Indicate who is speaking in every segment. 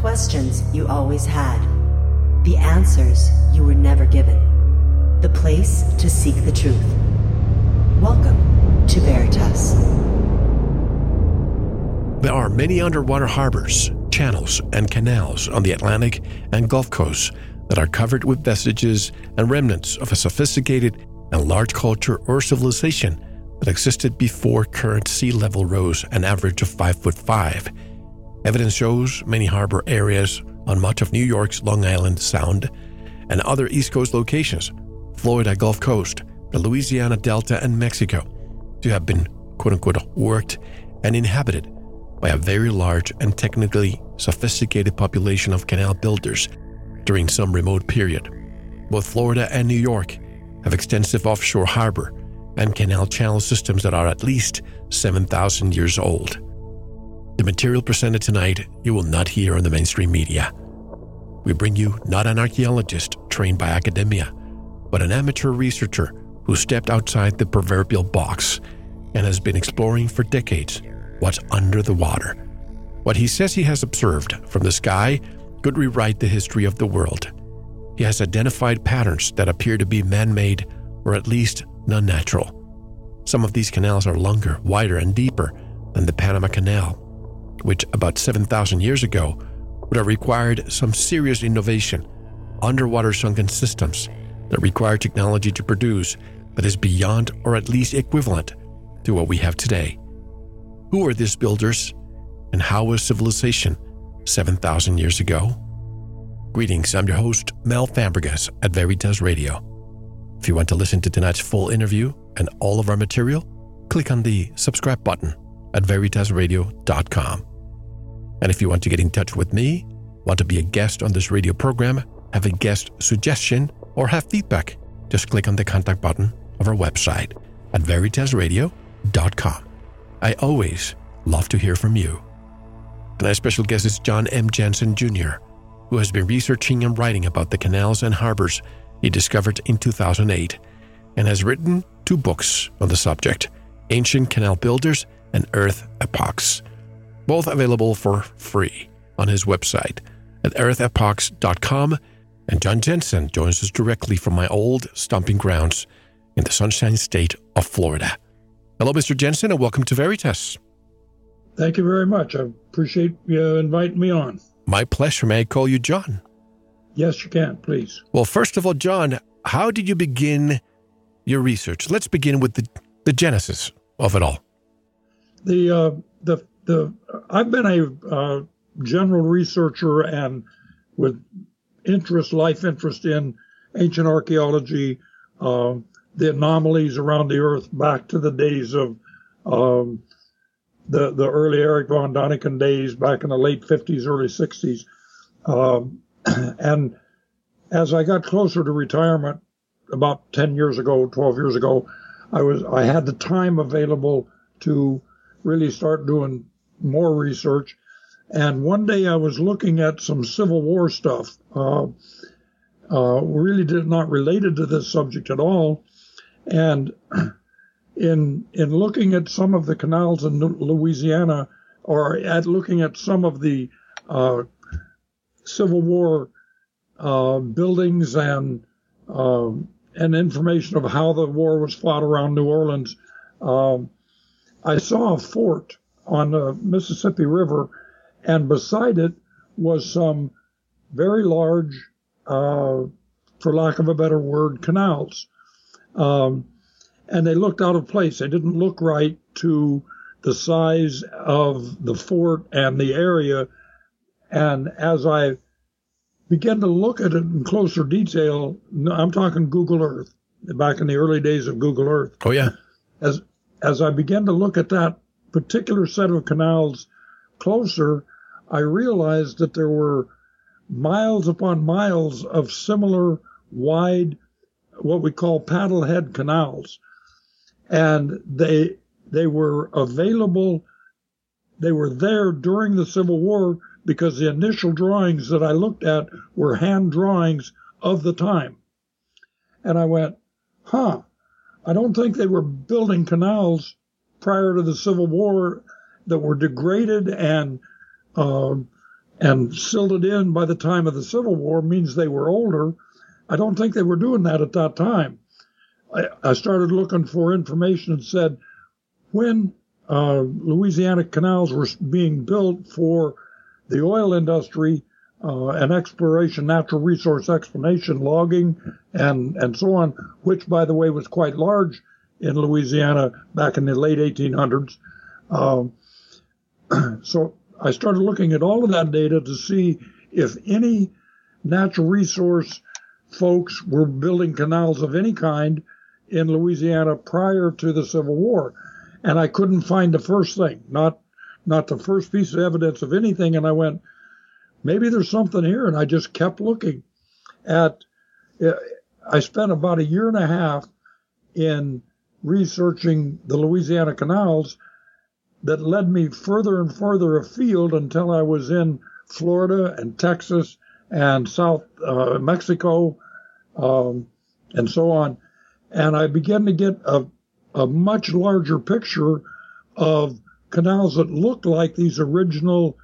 Speaker 1: Questions you always had. The answers you were never given. The place to seek the truth. Welcome to Veritas.
Speaker 2: There are many underwater harbors, channels, and canals on the Atlantic and Gulf coasts that are covered with vestiges and remnants of a sophisticated and large culture or civilization that existed before current sea level rose an average of 5 foot 5. Evidence shows many harbor areas on much of New York's Long Island Sound and other East Coast locations, Florida Gulf Coast, the Louisiana Delta, and Mexico, to have been quote unquote worked and inhabited by a very large and technically sophisticated population of canal builders during some remote period. Both Florida and New York have extensive offshore harbor and canal channel systems that are at least 7,000 years old. The material presented tonight you will not hear on the mainstream media. We bring you not an archaeologist trained by academia, but an amateur researcher who stepped outside the proverbial box and has been exploring for decades what's under the water. What he says he has observed from the sky could rewrite the history of the world. He has identified patterns that appear to be man made or at least non natural. Some of these canals are longer, wider, and deeper than the Panama Canal, which about 7,000 years ago would have required some serious innovation, underwater sunken systems that require technology to produce that is beyond or at least equivalent to what we have today. Who are these builders, and how was civilization 7,000 years ago? Greetings, I'm your host, Mel Fabregas at Veritas Radio. If you want to listen to tonight's full interview and all of our material, click on the subscribe button at veritasradio.com. And if you want to get in touch with me, want to be a guest on this radio program, have a guest suggestion, or have feedback, just click on the contact button of our website at veritasradio.com. I always love to hear from you. Tonight's special guest is John M. Jensen Jr., who has been researching and writing about the canals and harbors he discovered in 2008 and has written two books on the subject Ancient Canal Builders and Earth Epochs, both available for free on his website at earthepochs.com. And John Jensen joins us directly from my old stomping grounds in the sunshine state of Florida. Hello, Mr. Jensen, and welcome to Veritas.
Speaker 3: Thank you very much. I appreciate you inviting me on.
Speaker 2: My pleasure. May I call you John?
Speaker 3: Yes, you can, please.
Speaker 2: Well, first of all, John, how did you begin your research? Let's begin with the, the genesis of it all.
Speaker 3: The uh, the the I've been a uh, general researcher and with interest, life interest in ancient archaeology, uh, the anomalies around the Earth back to the days of um, the the early Erich von Daniken days, back in the late 50s, early 60s. Um, and as I got closer to retirement, about 10 years ago, 12 years ago, I was I had the time available to really start doing more research. And one day I was looking at some Civil War stuff, uh, uh, really did not related to this subject at all. And in in looking at some of the canals in Louisiana, or at looking at some of the uh, Civil War uh, buildings and um, and information of how the war was fought around New Orleans, um, I saw a fort on the Mississippi River, and beside it was some very large, uh, for lack of a better word, canals. Um, and they looked out of place. They didn't look right to the size of the fort and the area. And as I began to look at it in closer detail, I'm talking Google Earth, back in the early days of Google Earth.
Speaker 2: Oh yeah.
Speaker 3: As as I began to look at that particular set of canals closer, I realized that there were miles upon miles of similar wide, what we call paddlehead canals. And they, they were available. They were there during the Civil War because the initial drawings that I looked at were hand drawings of the time. And I went, huh, I don't think they were building canals prior to the Civil War that were degraded and uh, and silted in by the time of the Civil War means they were older. I don't think they were doing that at that time. I, I started looking for information and said when uh, Louisiana canals were being built for the oil industry uh, and exploration, natural resource exploration, logging, and and so on, which by the way was quite large in Louisiana back in the late 1800s. Um, so I started looking at all of that data to see if any natural resource folks were building canals of any kind in Louisiana prior to the Civil War, and I couldn't find the first thing, not not the first piece of evidence of anything. And I went, maybe there's something here, and I just kept looking. At I spent about a year and a half in researching the Louisiana canals that led me further and further afield until I was in Florida and Texas and South uh, Mexico um, and so on. And I began to get a, a much larger picture of canals that looked like these original,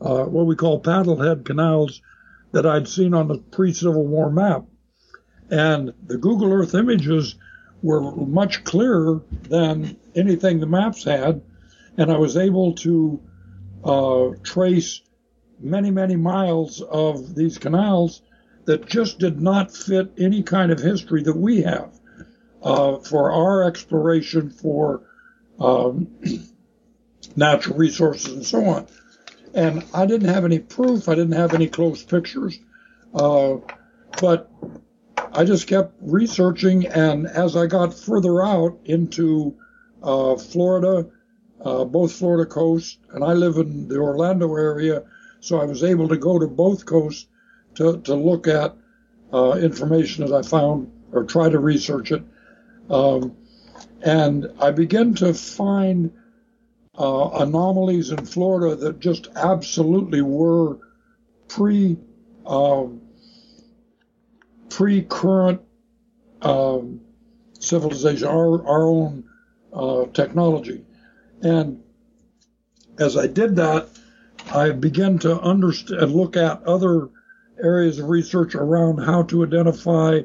Speaker 3: uh, what we call paddlehead canals that I'd seen on the pre Civil War map. And the Google Earth images were much clearer than anything the maps had. And I was able to uh, trace many, many miles of these canals that just did not fit any kind of history that we have uh, for our exploration for um, natural resources and so on. And I didn't have any proof. I didn't have any close pictures. Uh, but I just kept researching, and as I got further out into uh, Florida, uh, both Florida coast, and I live in the Orlando area, so I was able to go to both coasts to, to look at uh, information that I found or try to research it. Um, and I began to find uh, anomalies in Florida that just absolutely were pre um, pre current um, civilization, our our own uh, technology, and as I did that, I began to understand, look at other areas of research around how to identify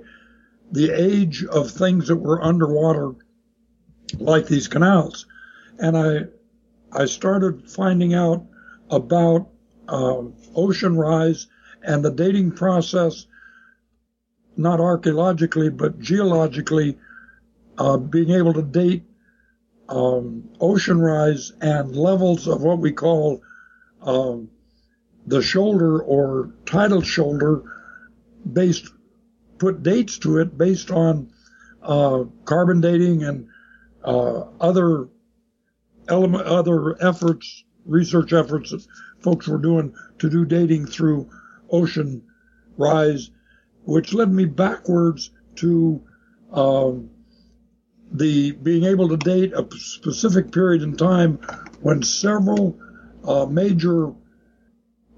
Speaker 3: the age of things that were underwater, like these canals. And I, I started finding out about uh, ocean rise and the dating process, not archaeologically, but geologically, uh, being able to date um, ocean rise and levels of what we call um, the shoulder or tidal shoulder based put dates to it based on uh, carbon dating and uh, other element other efforts research efforts that folks were doing to do dating through ocean rise which led me backwards to um, the being able to date a specific period in time when several uh, major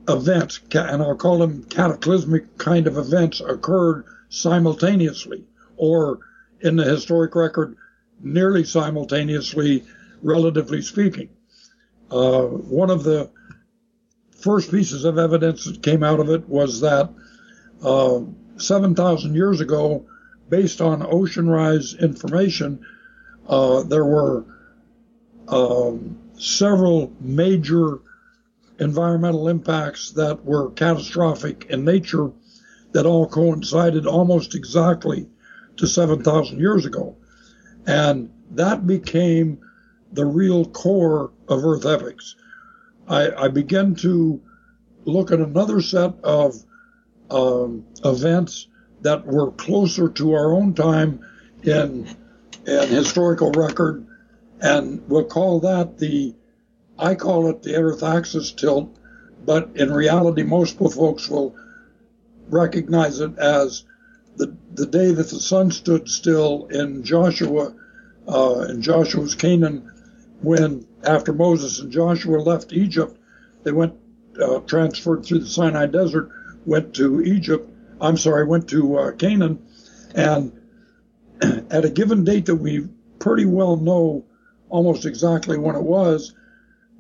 Speaker 3: events, and I'll call them cataclysmic kind of events, occurred simultaneously, or in the historic record, nearly simultaneously, relatively speaking. Uh, one of the first pieces of evidence that came out of it was that uh, 7,000 years ago, based on ocean rise information, uh, there were um, several major environmental impacts that were catastrophic in nature that all coincided almost exactly to 7,000 years ago. And that became the real core of Earth Epochs. I, I began to look at another set of um, events that were closer to our own time in, in historical record, and we'll call that the I call it the Earth axis tilt, but in reality, most folks will recognize it as the, the day that the sun stood still in Joshua, uh, in Joshua's Canaan, when after Moses and Joshua left Egypt, they went, uh, transferred through the Sinai Desert, went to Egypt, I'm sorry, went to uh, Canaan, and at a given date that we pretty well know almost exactly when it was,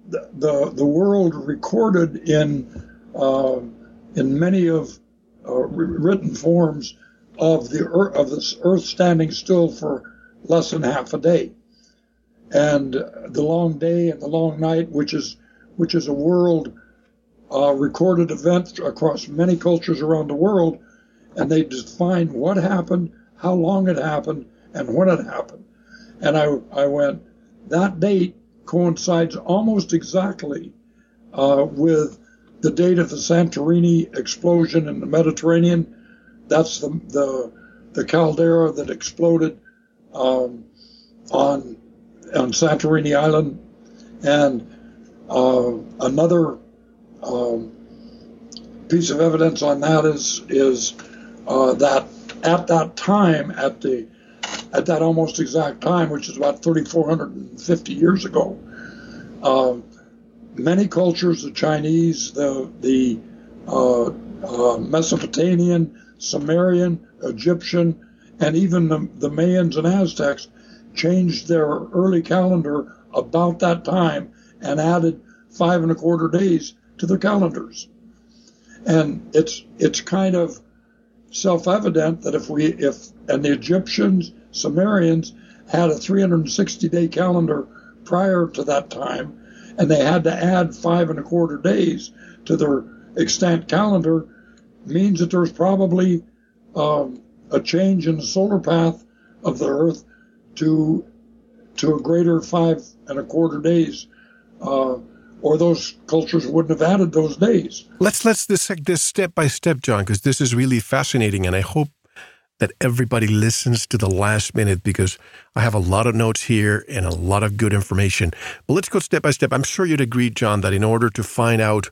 Speaker 3: the, the, world recorded in uh, in many of uh, written forms of the earth, of this Earth standing still for less than half a day, and the long day and the long night, which is which is a world uh, recorded event across many cultures around the world, and they define what happened, how long it happened, and when it happened. And I, I went, that date coincides almost exactly uh, with the date of the Santorini explosion in the Mediterranean. That's the, the, the caldera that exploded um, on, on Santorini Island. And uh, another um, piece of evidence on that is is uh, that at that time, at the at that almost exact time, which is about 3,450 years ago, uh, many cultures, the Chinese, the the uh, uh, Mesopotamian, Sumerian, Egyptian, and even the, the Mayans and Aztecs, changed their early calendar about that time and added five and a quarter days to their calendars. And it's it's kind of self-evident that if we if and the Egyptians, Sumerians had a 360 day calendar prior to that time, and they had to add five and a quarter days to their extant calendar, means that there's probably um, a change in the solar path of the Earth to to a greater five and a quarter days uh, or those cultures wouldn't have added those days.
Speaker 2: Let's let's dissect this step by step, John, because this is really fascinating, and I hope that everybody listens to the last minute because I have a lot of notes here and a lot of good information. But let's go step by step. I'm sure you'd agree, John, that in order to find out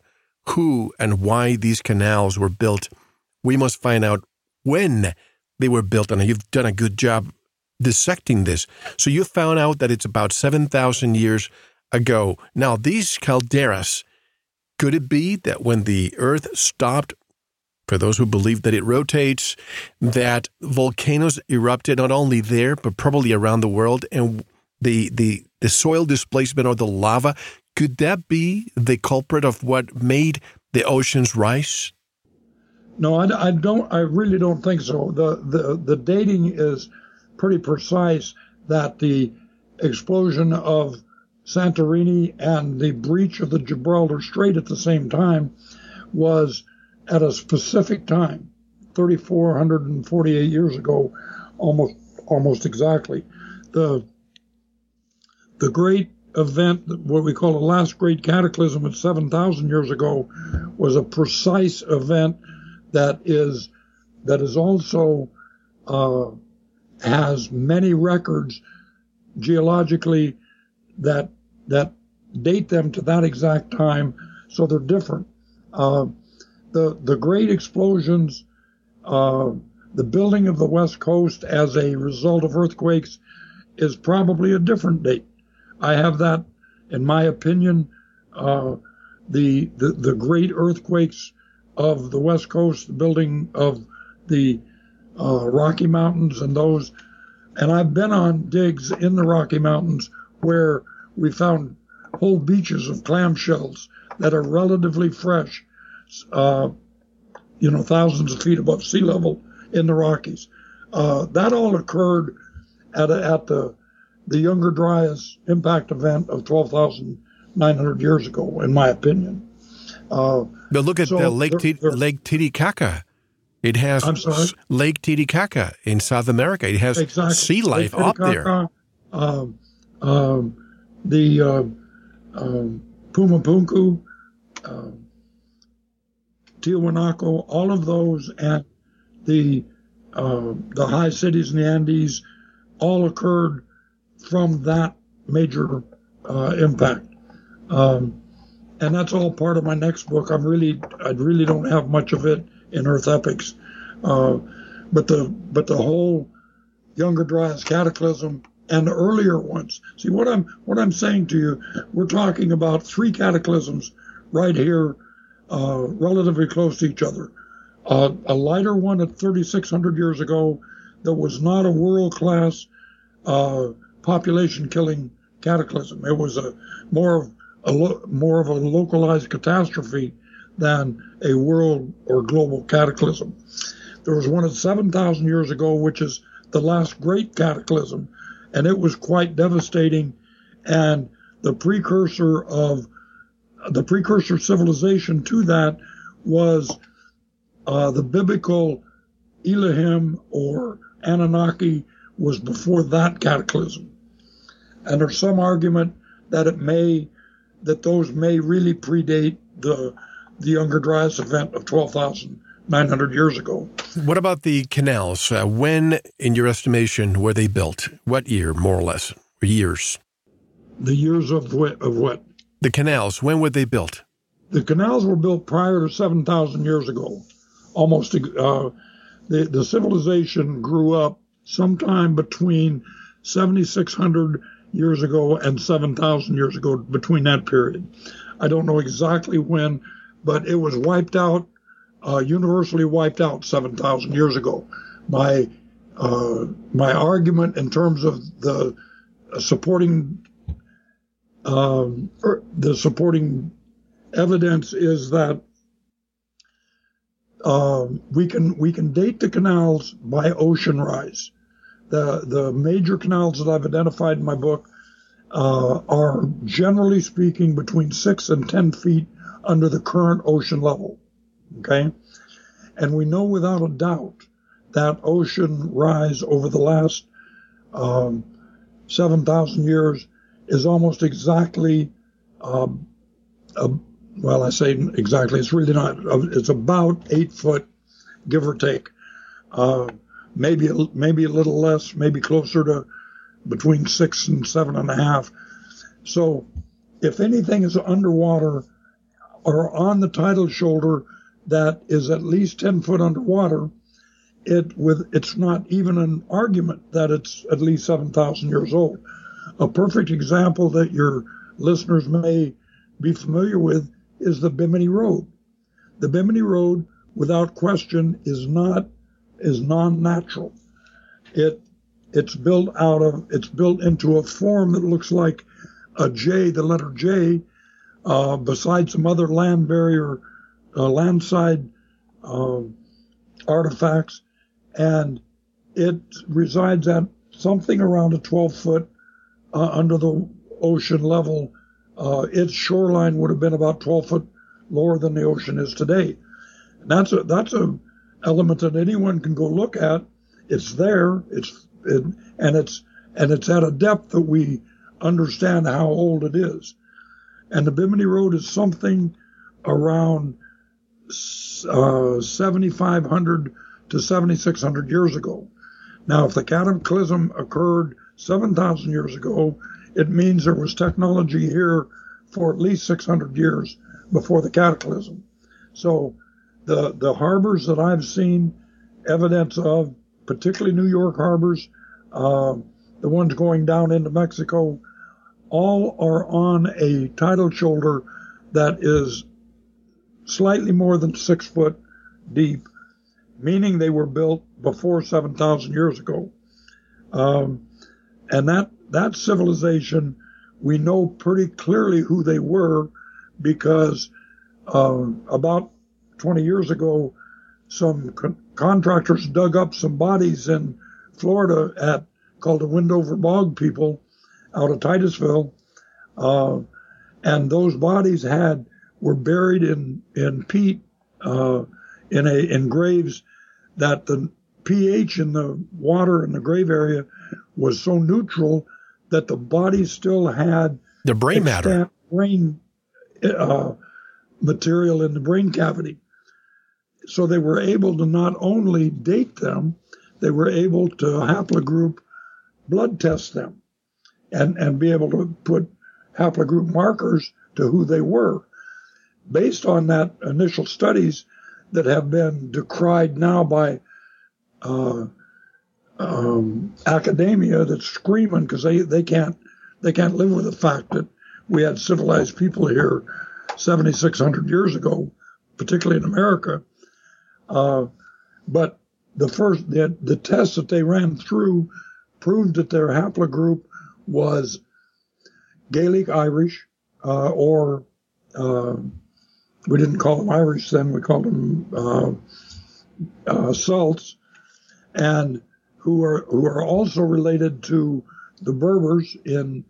Speaker 2: who and why these canals were built, we must find out when they were built, and you've done a good job dissecting this. So you found out that it's about 7,000 years ago. Now, these calderas, could it be that when the Earth stopped, for those who believe that it rotates, that volcanoes erupted not only there, but probably around the world, and the, the, the soil displacement or the lava, could that be the culprit of what made the oceans rise?
Speaker 3: No, I, I don't. I really don't think so. The, the the dating is pretty precise that the explosion of Santorini and the breach of the Gibraltar Strait at the same time was at a specific time, 3,448 years ago, almost almost exactly. The the great event, what we call the last great cataclysm at 7,000 years ago, was a precise event that is that is also uh, has many records geologically that that date them to that exact time, so they're different. Uh, the the great explosions, uh, the building of the West Coast as a result of earthquakes, is probably a different date. I have that, in my opinion, uh, the, the the great earthquakes of the West Coast, the building of the uh, Rocky Mountains and those, and I've been on digs in the Rocky Mountains where we found whole beaches of clamshells that are relatively fresh, uh, you know, thousands of feet above sea level in the Rockies. Uh, that all occurred at, a, at the the Younger Dryas impact event of 12,900 years ago, in my opinion.
Speaker 2: Uh, but look at so Lake, T- Lake Titicaca. It has Lake Titicaca in South America. It has exactly. sea life up there. Um,
Speaker 3: um, the uh, um, Pumapunku, uh, Tiwanaku, all of those, and the uh, the high cities in the Andes all occurred from that major uh, impact. Um, and that's all part of my next book. I'm really, I really don't have much of it in Earth Epochs, uh, but the but the whole Younger Dryas Cataclysm and the earlier ones. See what I'm what I'm saying to you. We're talking about three cataclysms right here, uh, relatively close to each other. Uh, a lighter one at 3,600 years ago that was not a world class uh, population killing cataclysm. It was a more of a lo- more of a localized catastrophe than a world or global cataclysm. There was one at 7,000 years ago, which is the last great cataclysm, and it was quite devastating. And the precursor of the precursor civilization to that was uh, the biblical Elohim or Anunnaki was before that cataclysm. And there's some argument that it may that those may really predate the the Younger Dryas event of 12,900 years ago.
Speaker 2: What about the canals? Uh, when, in your estimation, were they built? What year, more or less, or years?
Speaker 3: The years of what? Of what?
Speaker 2: The canals. When were they built?
Speaker 3: The canals were built prior to 7,000 years ago. Almost, uh, the the civilization grew up sometime between 7,600 years ago and 7,000 years ago, between that period. I don't know exactly when, but it was wiped out, uh, universally wiped out 7,000 years ago. My uh, my argument in terms of the supporting um, er, the supporting evidence is that um, we can we can date the canals by ocean rise. The the major canals that I've identified in my book uh, are generally speaking between six and ten feet under the current ocean level. Okay, and we know without a doubt that ocean rise over the last um, seven thousand years is almost exactly. Um, a, well, I say exactly. It's really not. It's about eight foot, give or take. Uh, maybe maybe a little less, maybe closer to between six and seven and a half. So, if anything is underwater or on the tidal shoulder that is at least ten foot underwater, it with it's not even an argument that it's at least seven thousand years old. A perfect example that your listeners may be familiar with is the Bimini Road. The Bimini Road, without question, is not is non-natural. It it's built out of it's built into a form that looks like a J, the letter J, uh, beside some other land barrier, uh, landside uh, artifacts, and it resides at something around a 12 foot uh, under the ocean level. Uh, its shoreline would have been about 12 foot lower than the ocean is today. And that's a that's a element that anyone can go look at. It's there. It's it, and it's and it's at a depth that we understand how old it is. And the Bimini Road is something around uh, 7,500 to 7,600 years ago. Now, if the cataclysm occurred 7,000 years ago, it means there was technology here for at least 600 years before the cataclysm. So the the harbors that I've seen evidence of, particularly New York harbors, uh, the ones going down into Mexico, all are on a tidal shoulder that is slightly more than six foot deep, meaning they were built before 7,000 years ago. Um, and that, that civilization, we know pretty clearly who they were because uh, about 20 years ago, some con- contractors dug up some bodies in Florida at called the Windover Bog people out of Titusville, uh, and those bodies had were buried in in peat uh, in a in graves that the pH in the water in the grave area was so neutral that the bodies still had
Speaker 2: the brain matter
Speaker 3: brain uh, material in the brain cavity. So they were able to not only date them, they were able to haplogroup blood test them and, and be able to put haplogroup markers to who they were. Based on that initial studies that have been decried now by uh, um, academia that's screaming because they, they can't they can't live with the fact that we had civilized people here 7,600 years ago, particularly in America. Uh, but the first the, the test that they ran through proved that their haplogroup was Gaelic Irish uh, or uh, we didn't call them Irish then, we called them uh, uh, Celts, and who are who are also related to the Berbers in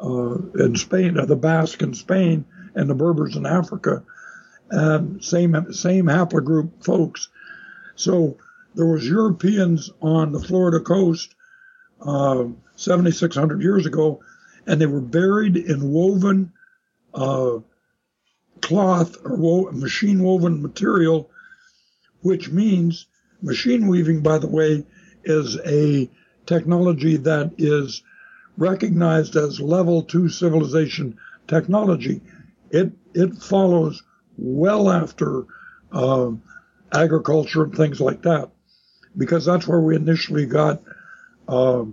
Speaker 3: uh, in Spain, uh, the Basque in Spain, and the Berbers in Africa, and same same haplogroup folks. So there was Europeans on the Florida coast uh, 7,600 years ago, and they were buried in woven uh, cloth or wo- machine woven material, which means machine weaving, by the way, is a technology that is recognized as level two civilization technology. It it follows well after uh, agriculture and things like that, because that's where we initially got uh,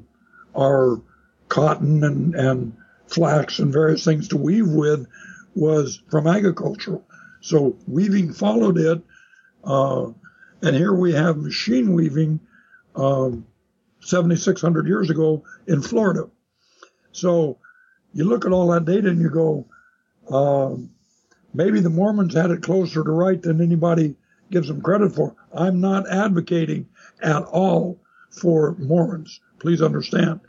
Speaker 3: our cotton and, and flax and various things to weave with was from agriculture. So weaving followed it, uh, and here we have machine weaving um, 7,600 years ago in Florida. So you look at all that data and you go, um, maybe the Mormons had it closer to right than anybody gives them credit for. I'm not advocating at all for Mormons. Please understand,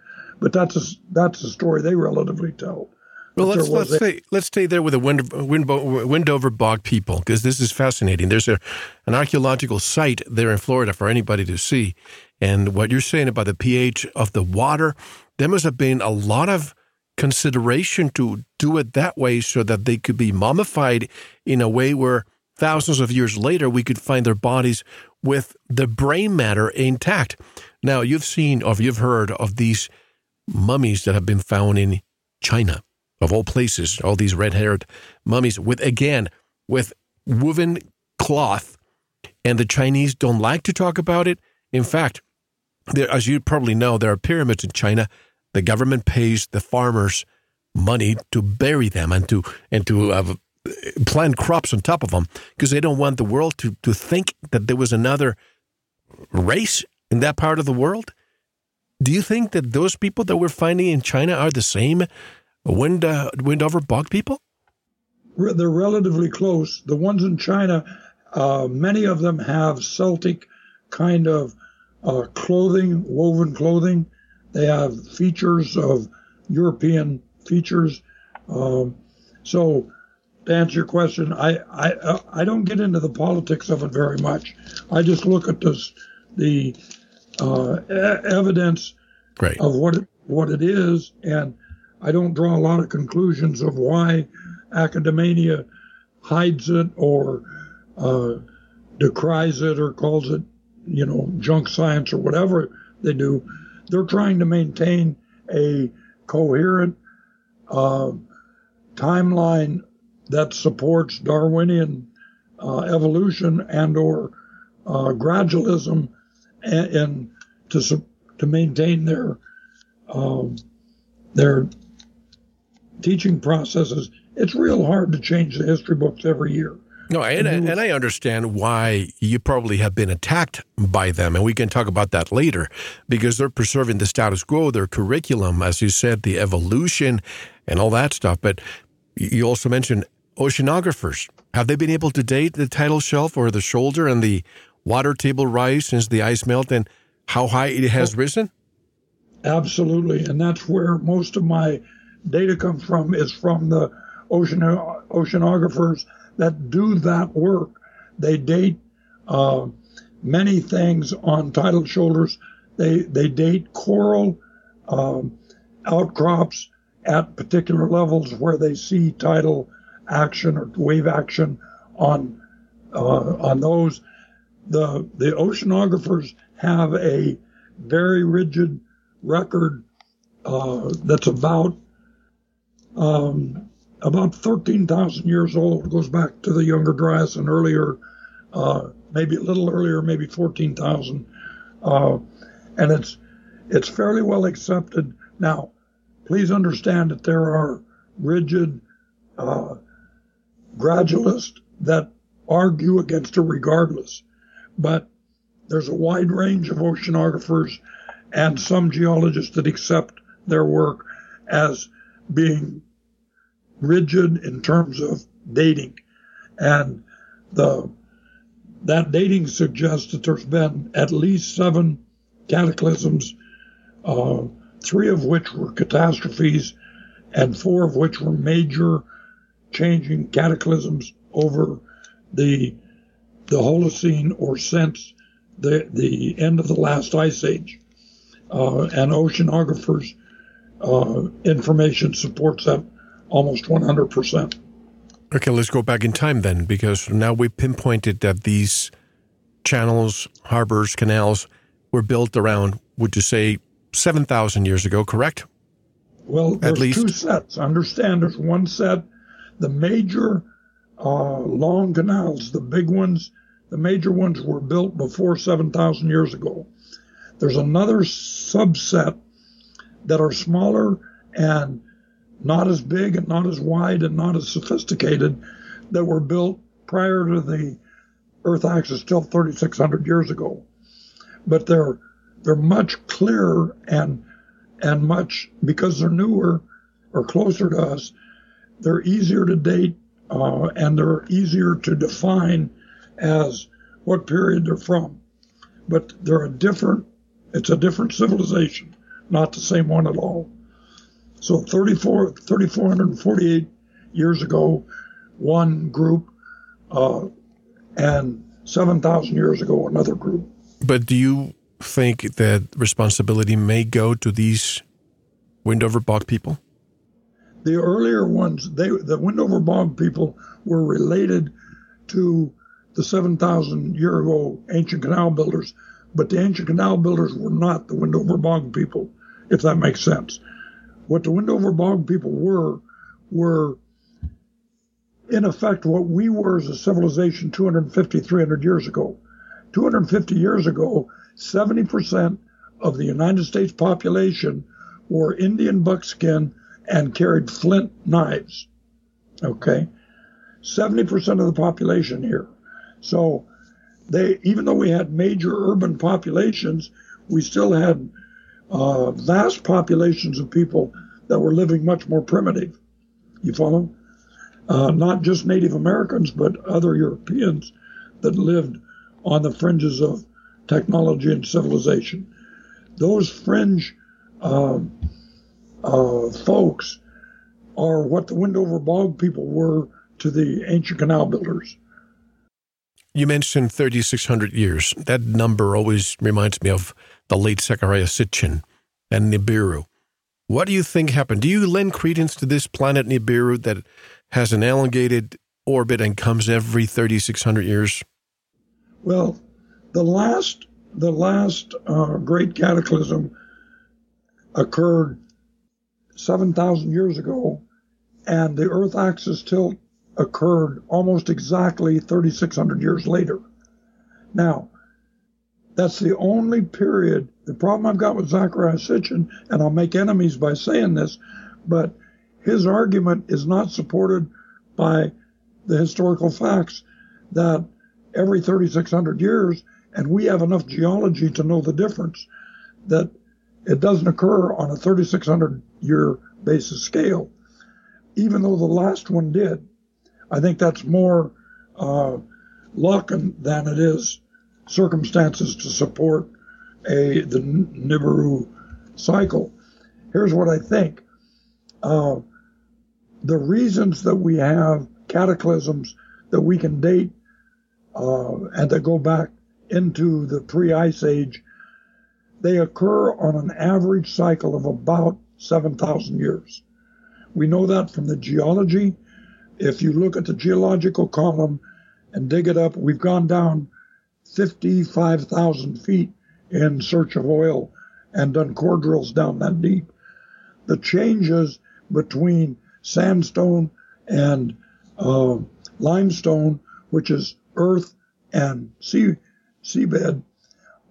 Speaker 3: but that's a, that's the story they relatively tell.
Speaker 2: Well, let's let's a, stay let's stay there with the Wind, Wind, Wendover Bog people because this is fascinating. There's a, an archaeological site there in Florida for anybody to see, and what you're saying about the pH of the water, there must have been a lot of consideration to do it that way so that they could be mummified in a way where thousands of years later we could find their bodies with the brain matter intact. Now, you've seen or you've heard of these mummies that have been found in China, of all places, all these red haired mummies with, again, with woven cloth. And the Chinese don't like to talk about it. In fact, there, as you probably know, there are pyramids in China. The government pays the farmers money to bury them and to and to uh, plant crops on top of them because they don't want the world to to think that there was another race in that part of the world. Do you think that those people that we're finding in China are the same wind uh, Wendover bog people?
Speaker 3: They're relatively close. The ones in China, uh, many of them have Celtic kind of uh, clothing, woven clothing. They have features of European features. Um, so, to answer your question, I, I I don't get into the politics of it very much. I just look at this, the uh, e- evidence
Speaker 2: right.
Speaker 3: of what it, what it is, and I don't draw a lot of conclusions of why academia hides it or uh, decries it or calls it you know, junk science or whatever they do, they're trying to maintain a coherent uh, timeline that supports Darwinian uh, evolution and or uh, gradualism and, and, to to maintain their um, their teaching processes. It's real hard to change the history books every year.
Speaker 2: No, and, and I understand why you probably have been attacked by them, and we can talk about that later because they're preserving the status quo, their curriculum, as you said, the evolution and all that stuff. But you also mentioned oceanographers. Have they been able to date the tidal shelf or the shoulder and the water table rise since the ice melt and how high it has risen?
Speaker 3: Absolutely, and that's where most of my data comes from is from the ocean oceanographers that do that work. They date uh, many things on tidal shoulders. They they date coral um, outcrops at particular levels where they see tidal action or wave action on uh, on those. The the oceanographers have a very rigid record uh, that's about um, about 13,000 years old. It goes back to the Younger Dryas and earlier, uh, maybe a little earlier, maybe 14,000. Uh, and it's it's fairly well accepted. Now, please understand that there are rigid uh, gradualists that argue against it regardless. But there's a wide range of oceanographers and some geologists that accept their work as being rigid in terms of dating. and the that dating suggests that there's been at least seven cataclysms, uh, three of which were catastrophes, and four of which were major changing cataclysms over the the Holocene or since the the end of the last ice age. Uh, and oceanographers' uh, information supports that almost 100%.
Speaker 2: Okay, let's go back in time then, because now we pinpointed that these channels, harbors, canals were built around, would you say, 7,000 years ago, correct?
Speaker 3: Well, there's
Speaker 2: At least.
Speaker 3: two sets. Understand there's one set, the major uh, long canals, the big ones, the major ones were built before 7,000 years ago. There's another subset that are smaller and not as big and not as wide and not as sophisticated that were built prior to the Earth axis tilt 3,600 years ago. But they're they're much clearer and and much because they're newer or closer to us. They're easier to date uh, and they're easier to define as what period they're from. But they're a different. It's a different civilization, not the same one at all. So 34, 3,448 years ago, one group, uh, and 7,000 years ago, another group.
Speaker 2: But do you think that responsibility may go to these Windover Bog people?
Speaker 3: The earlier ones, they the Windover Bog people were related to the 7,000 year ago ancient canal builders, but the ancient canal builders were not the Windover Bog people, if that makes sense. What the Windover Bog people were, were in effect what we were as a civilization 250, 300 years ago. 250 years ago, 70% of the United States population wore Indian buckskin and carried flint knives. Okay? 70% of the population here. So they, even though we had major urban populations, we still had uh, vast populations of people that were living much more primitive. You follow? Uh, not just Native Americans, but other Europeans that lived on the fringes of technology and civilization. Those fringe um, uh, folks are what the Windover Bog people were to the ancient canal builders.
Speaker 2: You mentioned 3,600 years. That number always reminds me of the late Zecharia Sitchin and Nibiru. What do you think happened? Do you lend credence to this planet Nibiru that has an elongated orbit and comes every 3,600 years?
Speaker 3: Well, the last the last uh, great cataclysm occurred 7,000 years ago, and the Earth axis tilt occurred almost exactly 3,600 years later. Now, that's the only period. The problem I've got with Zecharia Sitchin, and I'll make enemies by saying this, but his argument is not supported by the historical facts that every 3,600 years, and we have enough geology to know the difference, that it doesn't occur on a 3,600 year basis scale, even though the last one did. I think that's more uh, luck than it is circumstances to support a the Nibiru cycle. Here's what I think. Uh, the reasons that we have cataclysms that we can date uh, and that go back into the pre-ice age, they occur on an average cycle of about 7,000 years. We know that from the geology. If you look at the geological column and dig it up, we've gone down 55,000 feet in search of oil and done core drills down that deep. The changes between sandstone and uh, limestone, which is earth and sea seabed,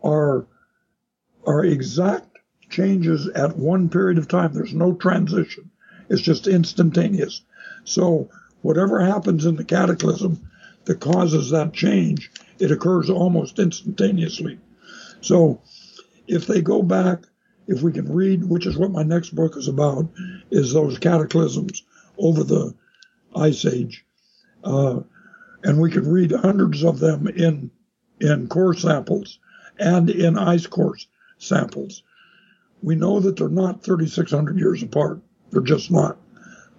Speaker 3: are are exact changes at one period of time. There's no transition. It's just instantaneous. So whatever happens in the cataclysm that causes that change, it occurs almost instantaneously. So if they go back, if we can read, which is what my next book is about, is those cataclysms over the ice age. Uh, and we could read hundreds of them in in core samples and in ice core samples. We know that they're not 3,600 years apart. They're just not.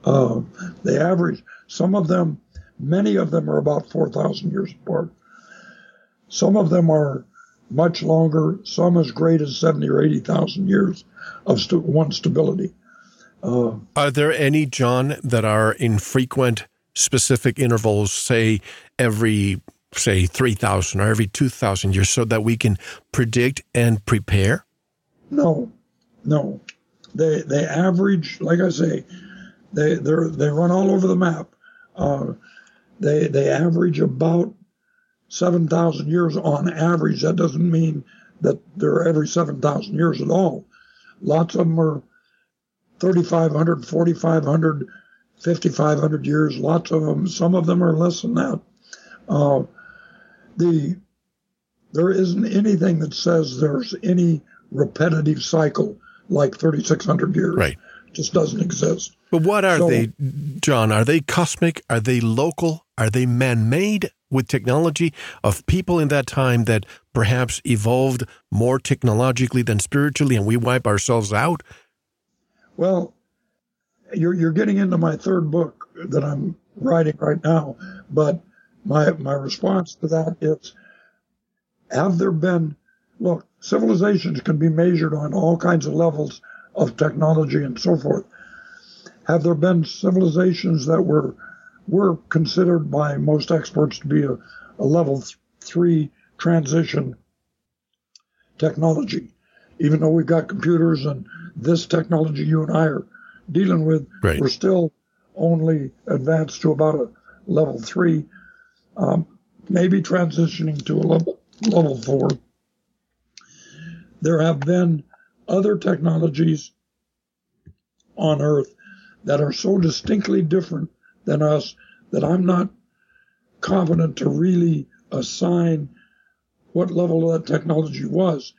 Speaker 3: Uh, they average, some of them, many of them are about 4,000 years apart. Some of them are much longer, some as great as 70 or 80,000 years of st- one stability.
Speaker 2: Uh, are there any, John, that are infrequent? specific intervals, say every, say, 3,000 or every 2,000 years, so that we can predict and prepare?
Speaker 3: No, no. They, they average, like I say, they, they they run all over the map. Uh, they, they average about 7,000 years on average. That doesn't mean that they're every 7,000 years at all. Lots of them are 3,500, 4,500, 5,500 years. Lots of them, some of them are less than that. Uh, the there isn't anything that says there's any repetitive cycle like 3,600 years.
Speaker 2: Right.
Speaker 3: Just doesn't exist.
Speaker 2: But what are so, they, John? Are they cosmic? Are they local? Are they man made with technology of people in that time that perhaps evolved more technologically than spiritually and we wipe ourselves out?
Speaker 3: Well, you're, you're getting into my third book that I'm writing right now, but my, my response to that is have there been, look, civilizations can be measured on all kinds of levels of technology and so forth. Have there been civilizations that were were considered by most experts to be a, a level th- three transition technology? Even though we've got computers and this technology you and I are dealing with,
Speaker 2: right.
Speaker 3: we're still only advanced to about a level three, um, maybe transitioning to a level level four. There have been other technologies on Earth that are so distinctly different than us that I'm not confident to really assign what level that technology was.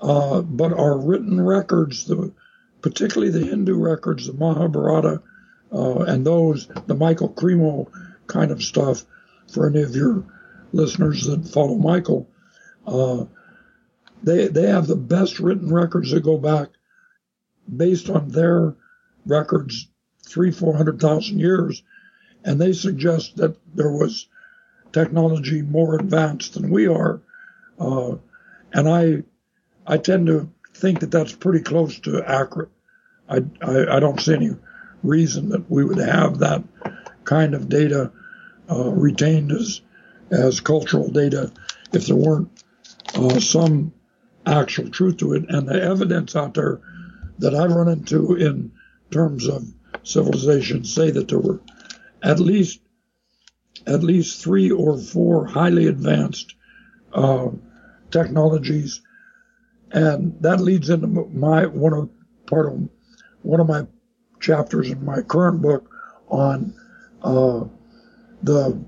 Speaker 3: Uh, but our written records, the, particularly the Hindu records, the Mahabharata, uh, and those, the Michael Cremo kind of stuff, for any of your listeners that follow Michael, uh, they they have the best written records that go back based on their records three four hundred thousand years, and they suggest that there was technology more advanced than we are, uh, and I I tend to think that that's pretty close to accurate. I, I, I don't see any reason that we would have that kind of data uh, retained as as cultural data if there weren't uh, some actual truth to it. And the evidence out there that I've run into in terms of civilization say that there were at least at least three or four highly advanced uh, technologies, and that leads into my one of part of one of my chapters in my current book on uh, the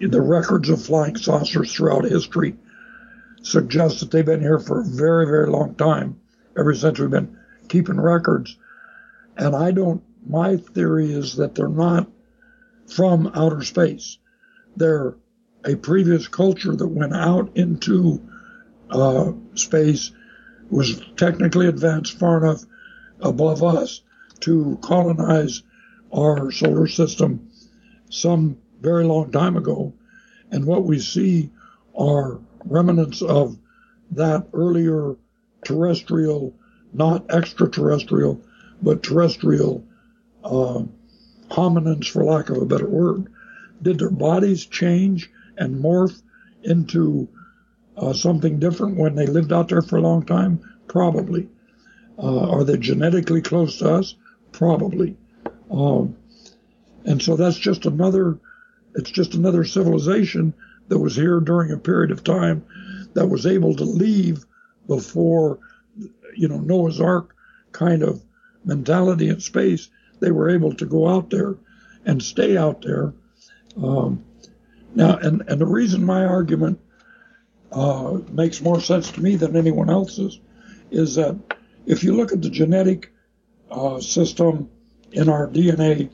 Speaker 3: the records of flying saucers throughout history suggest that they've been here for a very, very long time, ever since we've been keeping records. And I don't, my theory is that they're not from outer space. They're a previous culture that went out into uh, space, was technically advanced far enough above us to colonize our solar system some very long time ago. And what we see are remnants of that earlier terrestrial, not extraterrestrial, but terrestrial uh, hominins, for lack of a better word. Did their bodies change and morph into uh, something different when they lived out there for a long time? Probably. Uh, are they genetically close to us? Probably. Um, and so that's just another, it's just another civilization that was here during a period of time that was able to leave before, you know, Noah's Ark kind of mentality in space. They were able to go out there and stay out there. Um, now, and, and the reason my argument uh, makes more sense to me than anyone else's is that if you look at the genetic uh, system in our DNA,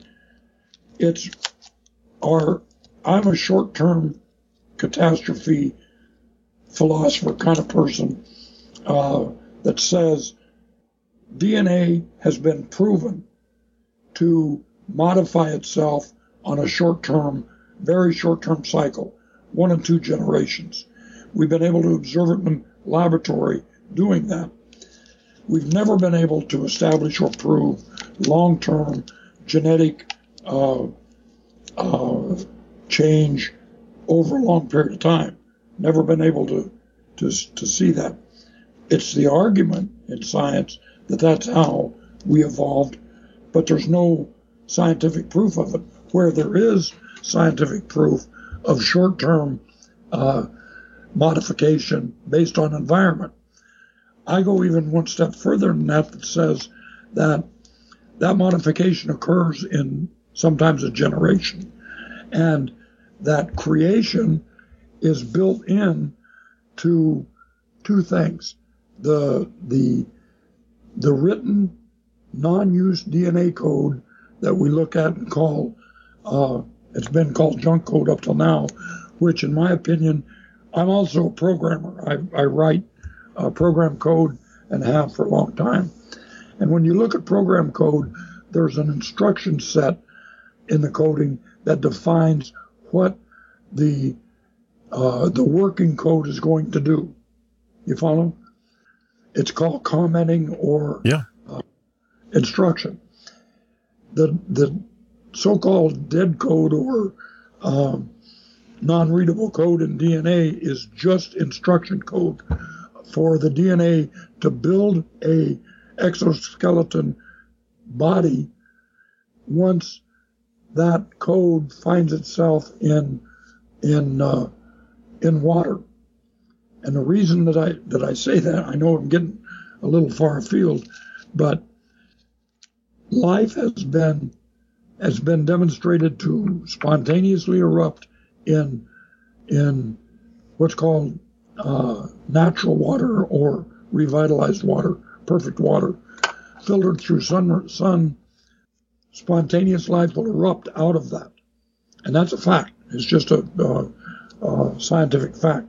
Speaker 3: it's our I'm a short term catastrophe philosopher kind of person uh, that says DNA has been proven to modify itself on a short term, very short term cycle, one and two generations. We've been able to observe it in a laboratory doing that. We've never been able to establish or prove long term genetic uh, uh, change over a long period of time. Never been able to, to, to see that. It's the argument in science that that's how we evolved, but there's no scientific proof of it. Where there is scientific proof of short term uh, modification based on environment. I go even one step further than that that says that that modification occurs in sometimes a generation and that creation is built in to two things the the the written non-use DNA code that we look at and call uh, it's been called junk code up till now, which in my opinion I'm also a programmer. I, I write uh, program code and have for a long time. And when you look at program code, there's an instruction set in the coding that defines what the uh, the working code is going to do. You follow? It's called commenting or
Speaker 2: yeah.
Speaker 3: uh, instruction. The the so-called dead code or um, non-readable code in DNA is just instruction code for the DNA to build a exoskeleton body once that code finds itself in in uh, in water. And the reason that I that I say that, I know I'm getting a little far afield, but life has been has been demonstrated to spontaneously erupt in in what's called uh, natural water or revitalized water, perfect water, filtered through sun, sun. Spontaneous life will erupt out of that, and that's a fact. It's just a uh, uh, scientific fact.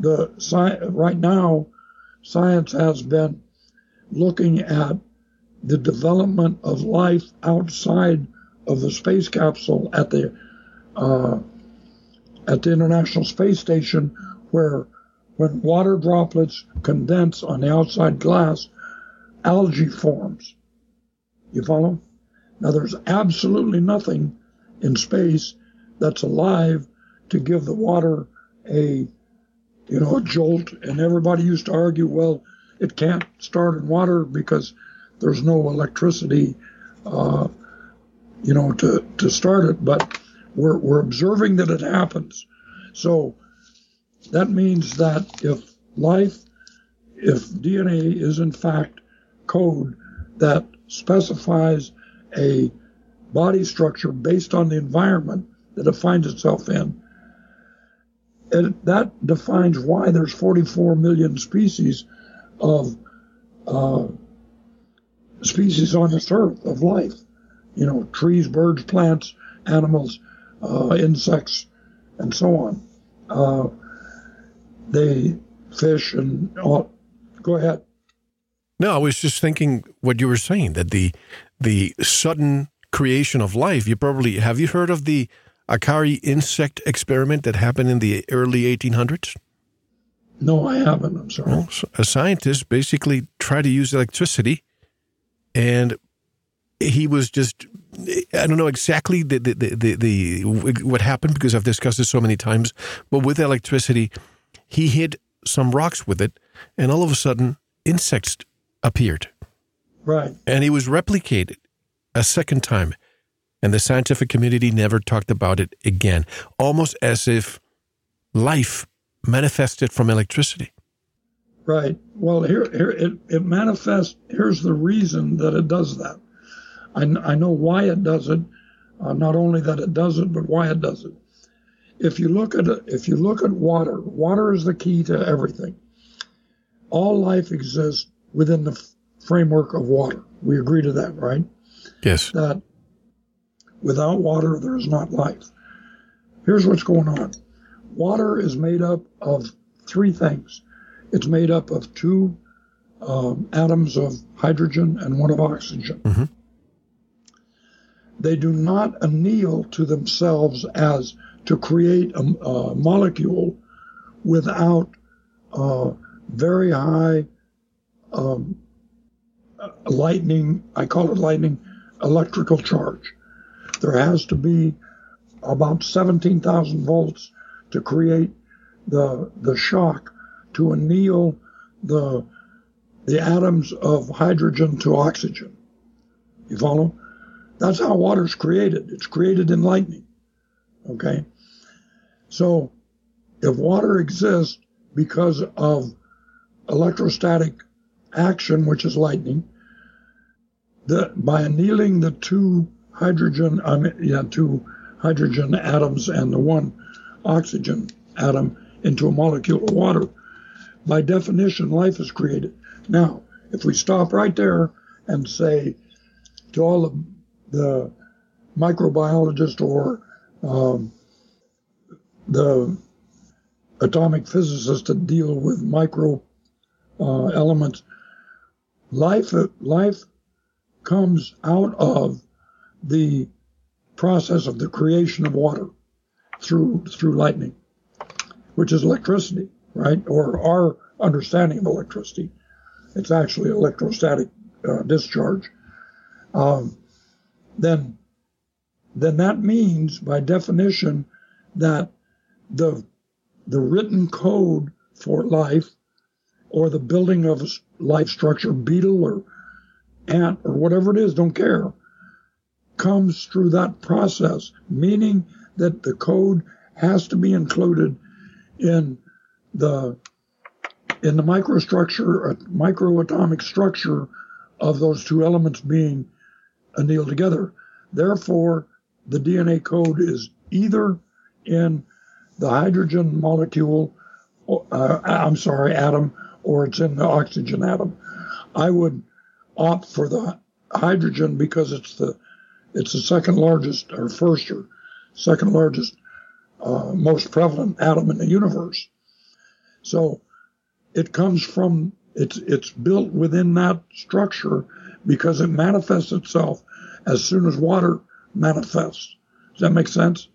Speaker 3: The sci- right now, science has been looking at the development of life outside of the space capsule at the uh, at the International Space Station, where when water droplets condense on the outside glass, algae forms. You follow? Now, there's absolutely nothing in space that's alive to give the water a, you know, a jolt. And everybody used to argue, well, it can't start in water because there's no electricity, uh, you know, to, to start it. But we're, we're observing that it happens. So that means that if life, if DNA is in fact code that specifies a body structure based on the environment that it finds itself in, and that defines why there's 44 million species of uh, species on this earth of life. You know, trees, birds, plants, animals, uh, insects, and so on. Uh, they fish and all. Go ahead.
Speaker 2: No, I was just thinking what you were saying that the the sudden creation of life. You probably have you heard of the Akari insect experiment that happened in the early 1800s?
Speaker 3: No, I haven't. I'm sorry. Well,
Speaker 2: a scientist basically tried to use electricity, and he was just I don't know exactly the, the, the, the, what happened because I've discussed it so many times. But with electricity, he hit some rocks with it, and all of a sudden, insects appeared.
Speaker 3: Right.
Speaker 2: And he was replicated a second time, and the scientific community never talked about it again, almost as if life manifested from electricity.
Speaker 3: Right. Well, here, here it, it manifests. Here's the reason that it does that. I, I know why it does it. Uh, not only that it does it, but why it does it. If you look at if you look at water, water is the key to everything. All life exists within the framework of water. We agree to that, right?
Speaker 2: Yes.
Speaker 3: That without water, there is not life. here's what's going on. Water is made up of three things. It's made up of two um, atoms of hydrogen and one of oxygen.
Speaker 2: Mm-hmm.
Speaker 3: They do not anneal to themselves as to create a, a molecule without uh, very high um, lightning, I call it lightning, electrical charge. There has to be about 17,000 volts to create the, the shock to anneal the, the atoms of hydrogen to oxygen. You follow? That's how water's created. It's created in lightning. Okay? So, if water exists because of electrostatic action, which is lightning, the, by annealing the two hydrogen, I mean, yeah, two hydrogen atoms and the one oxygen atom into a molecule of water, by definition, life is created. Now, if we stop right there and say to all the, the microbiologists or um, the atomic physicists that deal with micro uh, elements, life life comes out of the process of the creation of water through through lightning, which is electricity, right? Or our understanding of electricity. It's actually electrostatic uh, discharge. Um, then, then that means, by definition, that the the written code for life, or the building of life structure, beetle or ant or whatever it is, don't care, comes through that process, meaning that the code has to be included in the in the microstructure, uh, microatomic structure of those two elements being annealed together. Therefore, the DNA code is either in the hydrogen molecule, uh, I'm sorry, atom, or it's in the oxygen atom. I would opt for the hydrogen because it's the it's the second largest or first or second largest uh, most prevalent atom in the universe. So it comes from it's it's built within that structure because it manifests itself as soon as water manifests. Does that make sense?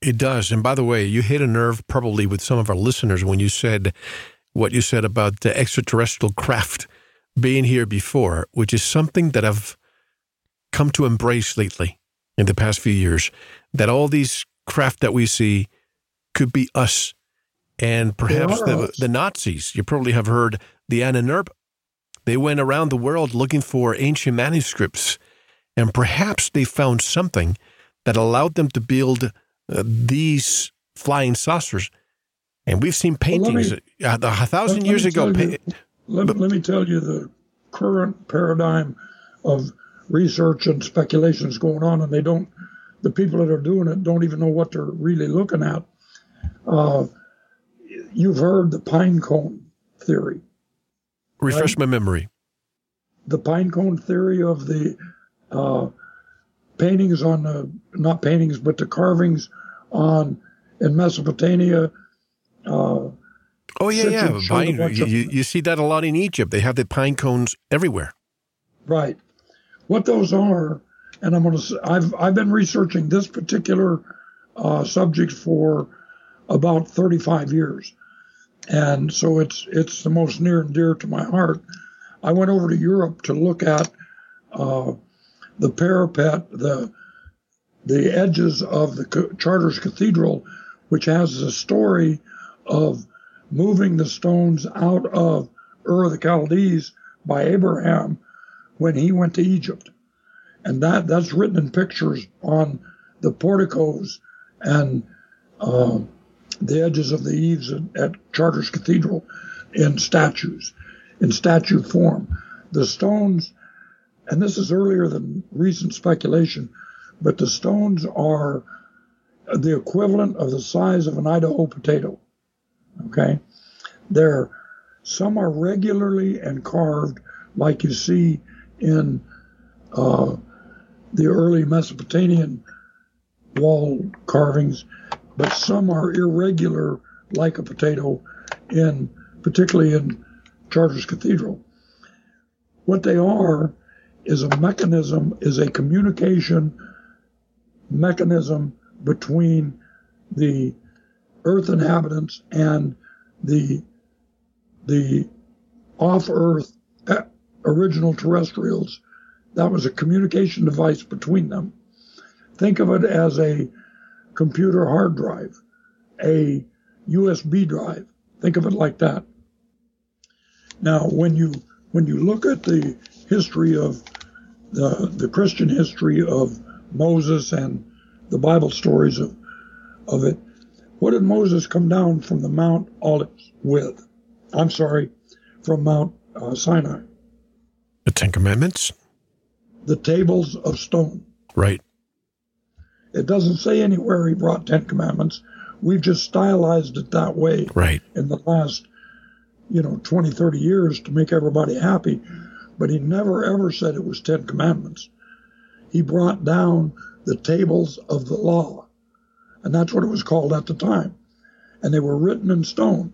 Speaker 2: It does. And by the way, you hit a nerve probably with some of our listeners when you said what you said about the extraterrestrial craft being here before, which is something that I've come to embrace lately in the past few years. That all these craft that we see could be us. And perhaps the, the Nazis, you probably have heard the Ahnenerbe. They went around the world looking for ancient manuscripts, and perhaps they found something that allowed them to build uh, these flying saucers. And we've seen paintings well, me, uh, a thousand years ago.
Speaker 3: Pa- let, but, let me tell you the current paradigm of research and speculation is going on, and they don't. The people that are doing it don't even know what they're really looking at. Uh, you've heard the pine cone theory.
Speaker 2: Refresh right? my memory.
Speaker 3: The pine cone theory of the uh, paintings on the not paintings, but the carvings on in Mesopotamia. Uh,
Speaker 2: Oh yeah, yeah. Pine, you, you see that a lot in Egypt. They have the pine cones everywhere.
Speaker 3: Right. What those are, and I'm going to. I've I've been researching this particular uh, subject for about 35 years, and so it's it's the most near and dear to my heart. I went over to Europe to look at uh, the parapet, the the edges of the Chartres Cathedral, which has a story of moving the stones out of Ur of the Chaldees by Abraham when he went to Egypt. And that, that's written in pictures on the porticos and uh, the edges of the eaves at, at Chartres Cathedral in statues, in statue form. The stones, and this is earlier than recent speculation, but the stones are the equivalent of the size of an Idaho potato. Okay, there, some are regularly and carved, like you see in uh, the early Mesopotamian wall carvings, but some are irregular, like a potato, in particularly in Chartres Cathedral. What they are is a mechanism, is a communication mechanism between the Earth inhabitants and the the off Earth uh, original terrestrials. That was a communication device between them. Think of it as a computer hard drive, a USB drive. Think of it like that. Now, when you when you look at the history of the the Christian history of Moses and the Bible stories of of it, what did Moses come down from the Mount Olives with? I'm sorry, from Mount uh, Sinai.
Speaker 2: The Ten Commandments?
Speaker 3: The tables of stone.
Speaker 2: Right.
Speaker 3: It doesn't say anywhere he brought Ten Commandments. We've just stylized it that way
Speaker 2: right.
Speaker 3: in the last, you know, 20, 30 years to make everybody happy. But he never ever said it was Ten Commandments. He brought down the tables of the law. And that's what it was called at the time. And they were written in stone.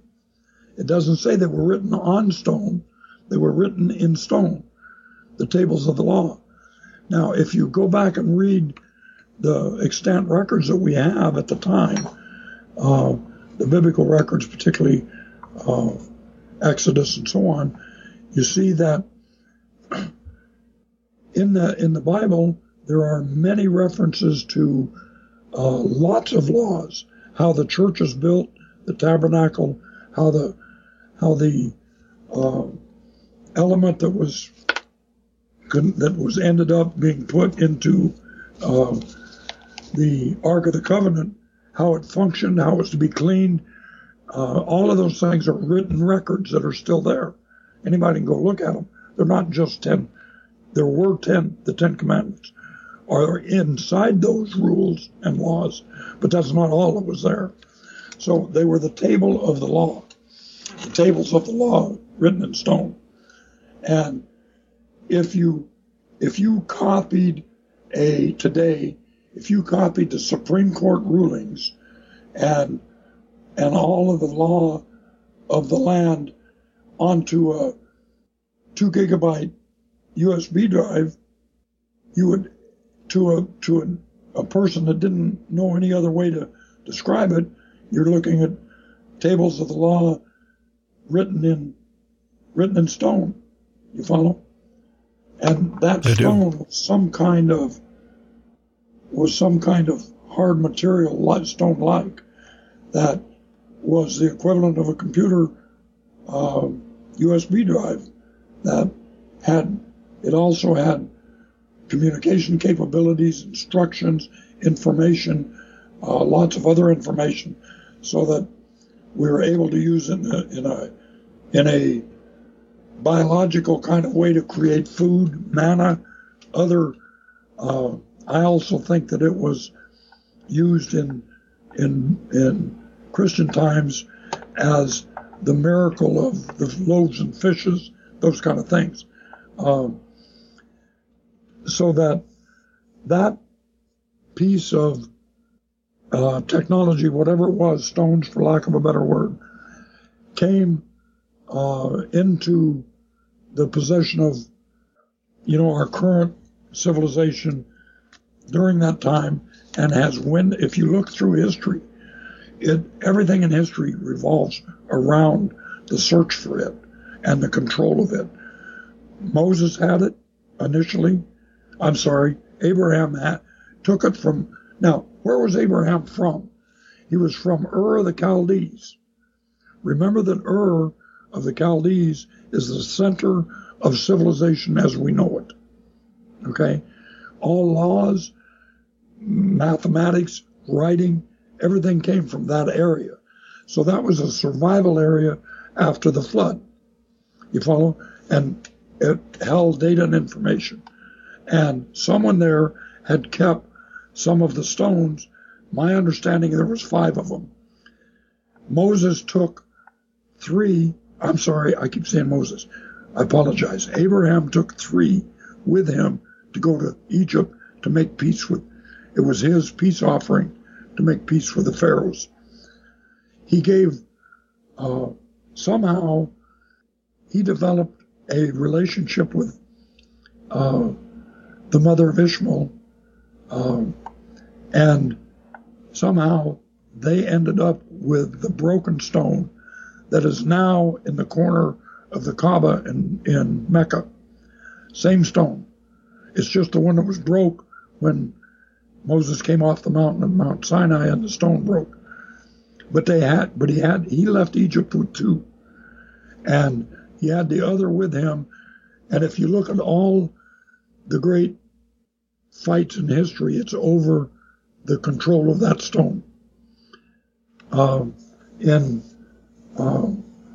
Speaker 3: It doesn't say they were written on stone, they were written in stone, the tables of the law. Now, if you go back and read the extant records that we have at the time, uh, the biblical records, particularly uh, Exodus and so on, you see that in the in the Bible there are many references to uh, lots of laws, how the church is built, the tabernacle, how the how the uh, element that was that was ended up being put into uh, the Ark of the Covenant, how it functioned, how it was to be cleaned. Uh, all of those things are written records that are still there. Anybody can go look at them. They're not just ten. There were ten. The Ten Commandments are inside those rules and laws, but that's not all that was there. So they were the table of the law the tables of the law written in stone. And if you if you copied a today, if you copied the Supreme Court rulings and and all of the law of the land onto a two gigabyte USB drive, you would to a to a, a person that didn't know any other way to describe it, you're looking at tables of the law written in written in stone. You follow? And that
Speaker 2: I
Speaker 3: stone
Speaker 2: do.
Speaker 3: was some kind of was some kind of hard material, like stone like, that was the equivalent of a computer uh, USB drive that had it also had communication capabilities, instructions, information, uh, lots of other information, so that we were able to use in a, in a in a biological kind of way to create food, manna, other. Uh, I also think that it was used in in in Christian times as the miracle of the loaves and fishes, those kind of things. Um, so that that piece of uh, technology, whatever it was, stones for lack of a better word, came uh, into the possession of, you know, our current civilization during that time, and has when, if you look through history, it everything in history revolves around the search for it and the control of it. Moses had it initially. I'm sorry, Abraham had, took it from. Now, where was Abraham from? He was from Ur of the Chaldees. Remember that Ur of the Chaldees is the center of civilization as we know it. Okay? All laws, mathematics, writing, everything came from that area. So that was a survival area after the flood. You follow? And it held data and information. And someone there had kept some of the stones. My understanding there was five of them. Moses took three. I'm sorry, I keep saying Moses. I apologize. Abraham took three with him to go to Egypt to make peace with. It was his peace offering to make peace with the pharaohs. He gave uh, somehow he developed a relationship with uh, the mother of Ishmael, um, and somehow they ended up with the broken stone that is now in the corner of the Kaaba in, in Mecca. Same stone. It's just the one that was broke when Moses came off the mountain of Mount Sinai and the stone broke. But they had, but he had, he left Egypt with two, and he had the other with him. And if you look at all the great fights in history, it's over the control of that stone. Uh,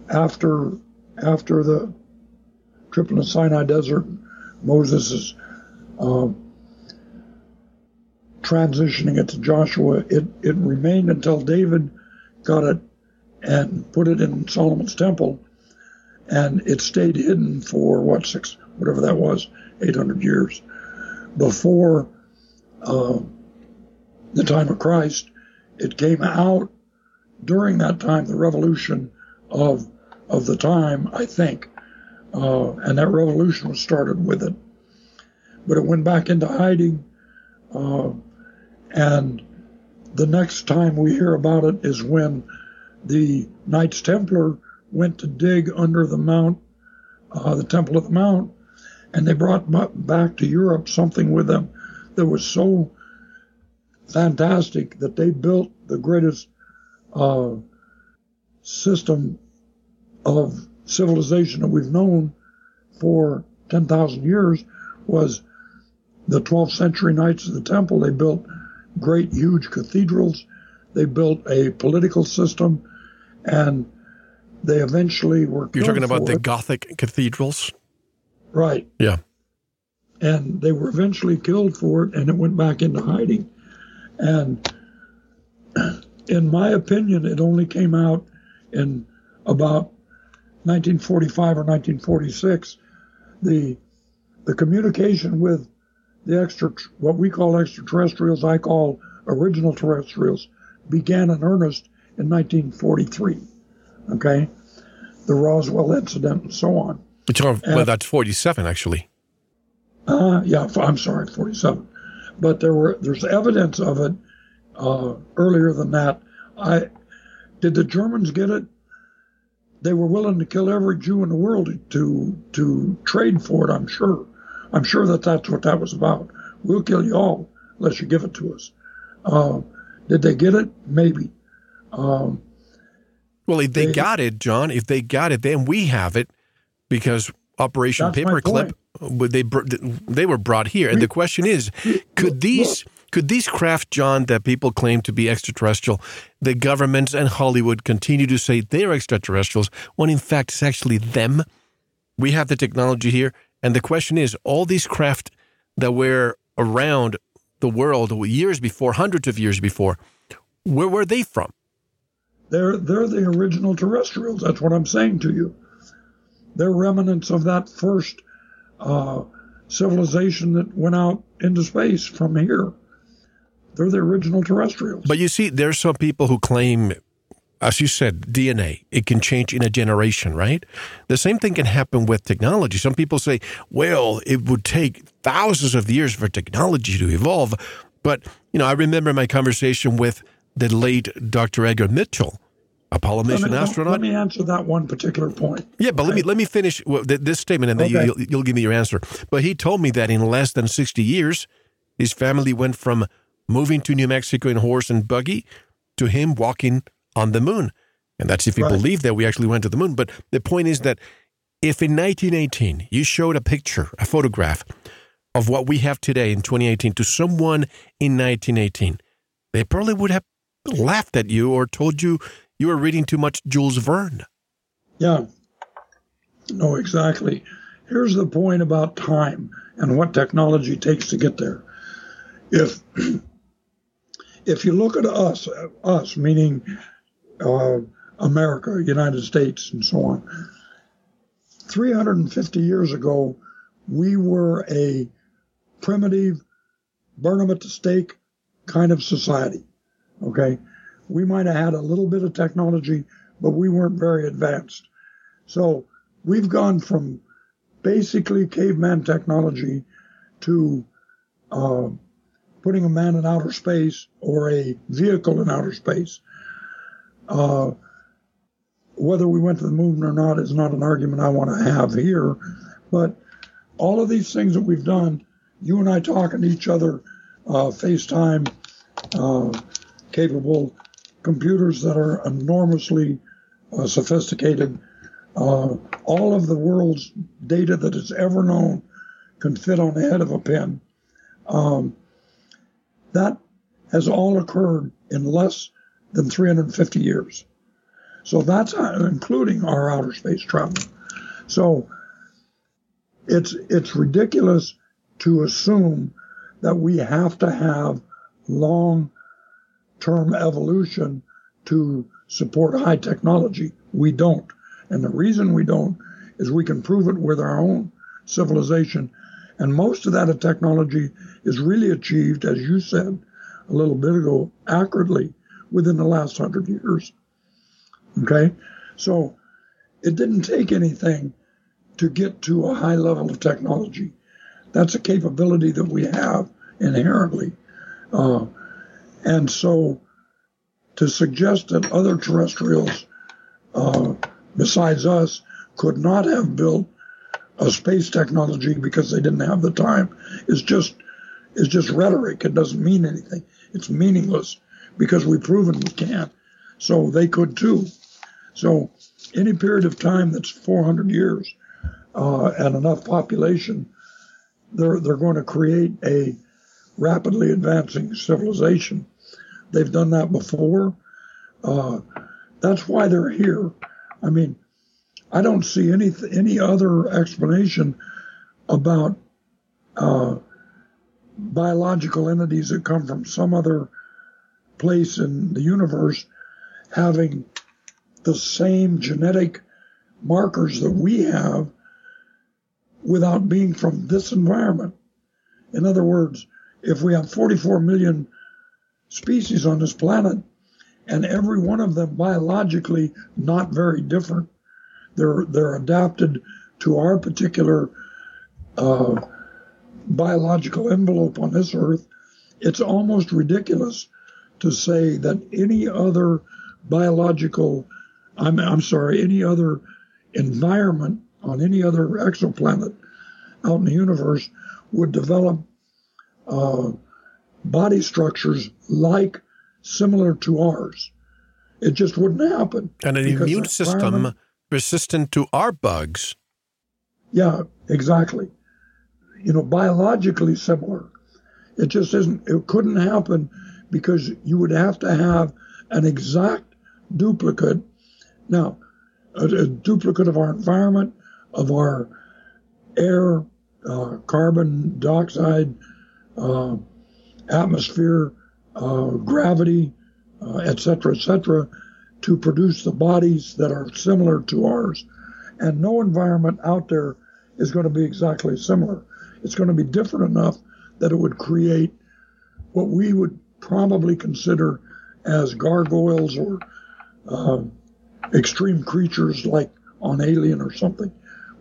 Speaker 3: after after the trip in the Sinai Desert, Moses is uh, transitioning it to Joshua. It it remained until David got it and put it in Solomon's temple, and it stayed hidden for what six whatever that was, eight hundred years before uh, the time of Christ. It came out during that time, the revolution of of the time, I think, uh, and that revolution was started with it. But it went back into hiding, uh, and the next time we hear about it is when the Knights Templar went to dig under the Mount, uh, the Temple of the Mount, and they brought back to Europe something with them that was so fantastic that they built the greatest uh, system of civilization that we've known for 10,000 years was the 12th century Knights of the Temple. They built great, huge cathedrals. They built a political system, and they eventually were.
Speaker 2: You're talking about
Speaker 3: the
Speaker 2: it. Gothic cathedrals,
Speaker 3: right?
Speaker 2: Yeah.
Speaker 3: And they were eventually killed for it, and it went back into hiding. And in my opinion, it only came out in about 1945 or 1946. The the communication with the extra, what we call extraterrestrials, I call original terrestrials, began in earnest in 1943. Okay, the Roswell incident and so on.
Speaker 2: Well, that's 47 actually.
Speaker 3: Uh, yeah, I'm sorry, 47. But there were there's evidence of it uh, earlier than that. I did the Germans get it? They were willing to kill every Jew in the world to to trade for it. I'm sure. I'm sure that that's what that was about. We'll kill you all unless you give it to us. Uh, did they get it? Maybe. Um,
Speaker 2: well, if they, they, got it, John, if they got it, then we have it because Operation Paperclip, uh, they they were brought here, and the question is, could these could these craft, John, that people claim to be extraterrestrial, the governments and Hollywood continue to say they're extraterrestrials when in fact it's actually them? We have the technology here, and the question is, all these craft that were around the world years before, hundreds of years before, where were they from?
Speaker 3: They're they're the original terrestrials. That's what I'm saying to you. They're remnants of that first uh, civilization that went out into space from here. They're the original terrestrials.
Speaker 2: But you see, there's some people who claim, as you said, DNA, it can change in a generation, right? The same thing can happen with technology. Some people say, well, it would take thousands of years for technology to evolve. But, you know, I remember my conversation with the late Dr. Edgar Mitchell, Apollo mission
Speaker 3: let
Speaker 2: me, astronaut.
Speaker 3: Let me answer that one particular point.
Speaker 2: Yeah, but okay. let me let me finish this statement, and then okay. you, will you'll give me your answer. But he told me that in less than sixty years, his family went from moving to New Mexico in horse and buggy to him walking on the moon, and that's if you right. believe that we actually went to the moon. But the point is that if in 1918 you showed a picture, a photograph of what we have today in 2018 to someone in 1918, they probably would have laughed at you or told you you were reading too much Jules Verne.
Speaker 3: Yeah. No, exactly. Here's the point about time and what technology takes to get there. If if you look at us, us meaning uh, America, United States, and so on, 350 years ago, we were a primitive, burn them at the stake kind of society. Okay. We might have had a little bit of technology, but we weren't very advanced. So we've gone from basically caveman technology to uh, putting a man in outer space or a vehicle in outer space. Uh, whether we went to the moon or not is not an argument I want to have here, but all of these things that we've done, you and I talking to each other, uh, FaceTime, uh, capable computers that are enormously uh, sophisticated. Uh, all of the world's data that is ever known can fit on the head of a pin. Um, that has all occurred in less than 350 years. So that's including our outer space travel. So it's it's ridiculous to assume that we have to have long term evolution to support high technology. We don't. And the reason we don't is we can prove it with our own civilization. And most of that technology is really achieved, as you said a little bit ago, accurately within the last hundred years. Okay? So it didn't take anything to get to a high level of technology. That's a capability that we have inherently. Uh, and so to suggest that other terrestrials uh, besides us could not have built a space technology because they didn't have the time is just is just rhetoric. It doesn't mean anything. It's meaningless because we've proven we can. So they could too. So any period of time that's 400 years uh, and enough population, they're they're going to create a rapidly advancing civilization. They've done that before. Uh, that's why they're here. I mean, I don't see any any other explanation about uh, biological entities that come from some other place in the universe having the same genetic markers that we have without being from this environment. In other words, if we have 44 million species on this planet, and every one of them biologically not very different, they're they're adapted to our particular uh, biological envelope on this earth. It's almost ridiculous to say that any other biological, I'm, I'm sorry, any other environment on any other exoplanet out in the universe would develop uh, body structures like similar to ours. It just wouldn't happen.
Speaker 2: And an immune system resistant to our bugs.
Speaker 3: Yeah, exactly. You know, biologically similar. It just isn't, it couldn't happen because you would have to have an exact duplicate. Now, a, a duplicate of our environment, of our air, uh, carbon dioxide, uh, atmosphere, uh, gravity, etc., uh, etc., to produce the bodies that are similar to ours. And no environment out there is going to be exactly similar. It's going to be different enough that it would create what we would probably consider as gargoyles or uh, extreme creatures like on Alien or something.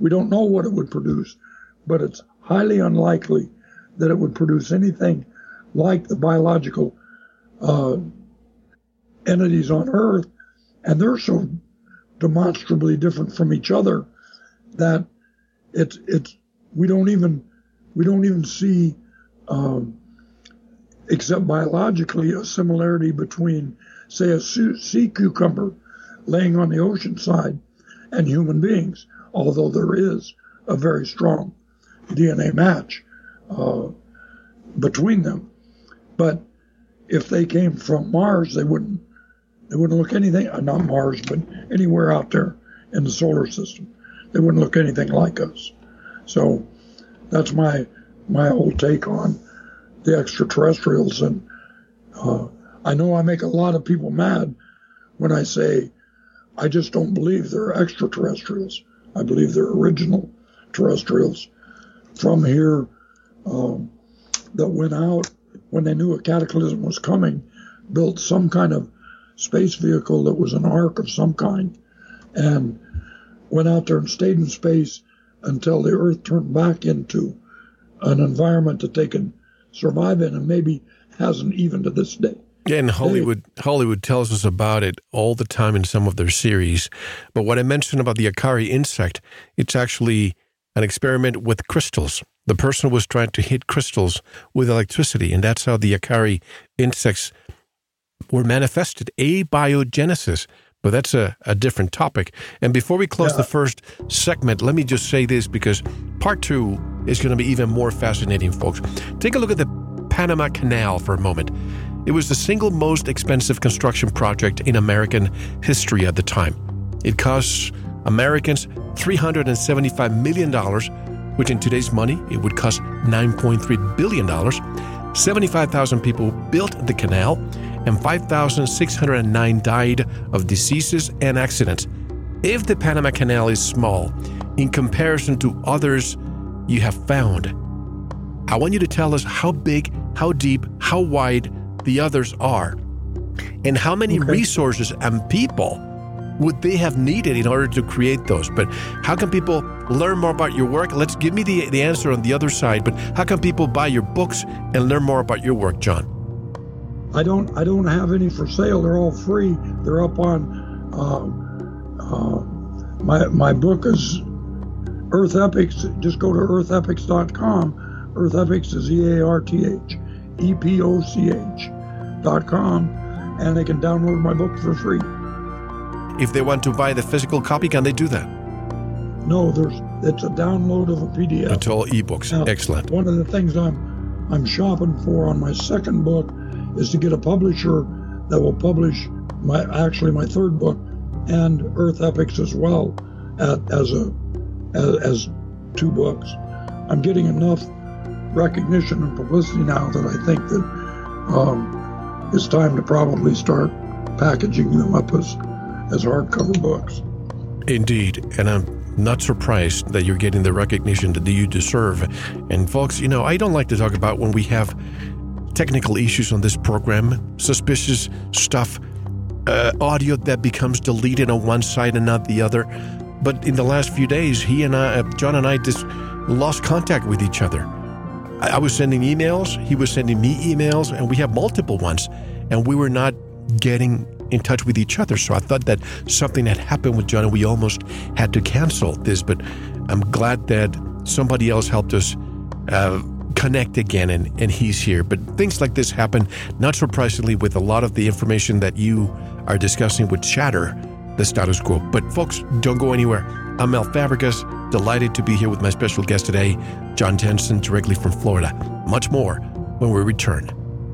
Speaker 3: We don't know what it would produce, but it's highly unlikely that it would produce anything like the biological uh, entities on Earth, and they're so demonstrably different from each other that it's it's we don't even we don't even see um, except biologically a similarity between say a sea cucumber laying on the ocean side and human beings although there is a very strong DNA match uh, between them but if they came from Mars, they wouldn't they wouldn't look anything uh, not Mars, but anywhere out there in the solar system. They wouldn't look anything like us. So that's my my whole take on the extraterrestrials. And uh, I know I make a lot of people mad when I say I just don't believe they're extraterrestrials. I believe they're original terrestrials from here um, that went out when they knew a cataclysm was coming built some kind of space vehicle that was an ark of some kind and went out there and stayed in space until the Earth turned back into an environment that they could survive in and maybe hasn't even to this day.
Speaker 2: Yeah, and Hollywood Hollywood tells us about it all the time in some of their series. But what I mentioned about the Akari insect, it's actually an experiment with crystals. The person was trying to hit crystals with electricity, and that's how the Akari insects were manifested. Abiogenesis. But that's a, a different topic. And before we close yeah. the first segment, let me just say this because part two is going to be even more fascinating, folks. Take a look at the Panama Canal for a moment. It was the single most expensive construction project in American history at the time. It cost Americans $375 million, which in today's money, it would cost $9.3 billion. 75,000 people built the canal, and 5,609 died of diseases and accidents. If the Panama Canal is small in comparison to others you have found, I want you to tell us how big, how deep, how wide the others are, and how many okay. resources and people would they have needed in order to create those? But how can people learn more about your work? Let's give me the, the answer on the other side. But how can people buy your books and learn more about your work, John?
Speaker 3: I don't I don't have any for sale. They're all free. They're up on uh, uh, my my book is Earth Epochs. Just go to earthepochs.com. Earth Epochs is E A R T H E P O C H dot com, and they can download my book for free.
Speaker 2: If they want to buy the physical copy, can they do that?
Speaker 3: No, there's it's a download of a PDF.
Speaker 2: It's all ebooks. Now, Excellent.
Speaker 3: One of the things I'm I'm shopping for on my second book is to get a publisher that will publish my actually my third book and Earth Epochs as well at, as a as, as two books. I'm getting enough recognition and publicity now that I think that um, it's time to probably start packaging them up as as hardcover books.
Speaker 2: Indeed, and I'm not surprised that you're getting the recognition that you deserve. And folks, you know, I don't like to talk about when we have technical issues on this program, suspicious stuff, uh, audio that becomes deleted on one side and not the other. But in the last few days, he and I, uh, John and I, just lost contact with each other. I, I was sending emails, he was sending me emails, and we have multiple ones, and we were not getting in touch with each other. So I thought that something had happened with John and we almost had to cancel this. But I'm glad that somebody else helped us uh, connect again and, and he's here. But things like this happen, not surprisingly, with a lot of the information that you are discussing would shatter the status quo. But folks, don't go anywhere. I'm Mel Fabregas, delighted to be here with my special guest today, John Jensen, directly from Florida. Much more when we return.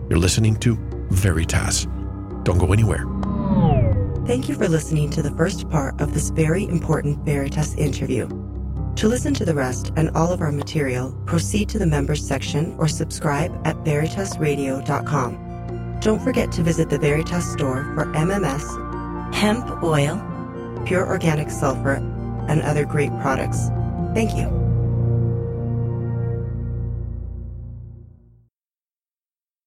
Speaker 2: You're listening to Veritas. Don't go anywhere.
Speaker 1: Thank you for listening to the first part of this very important Veritas interview. To listen to the rest and all of our material, proceed to the members section or subscribe at veritasradio.com. Don't forget to visit the Veritas store for MMS, hemp oil, pure organic sulfur, and other great products. Thank you.